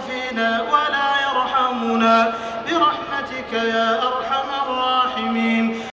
فينا ولا يرحمنا. برحمتك يا أرحم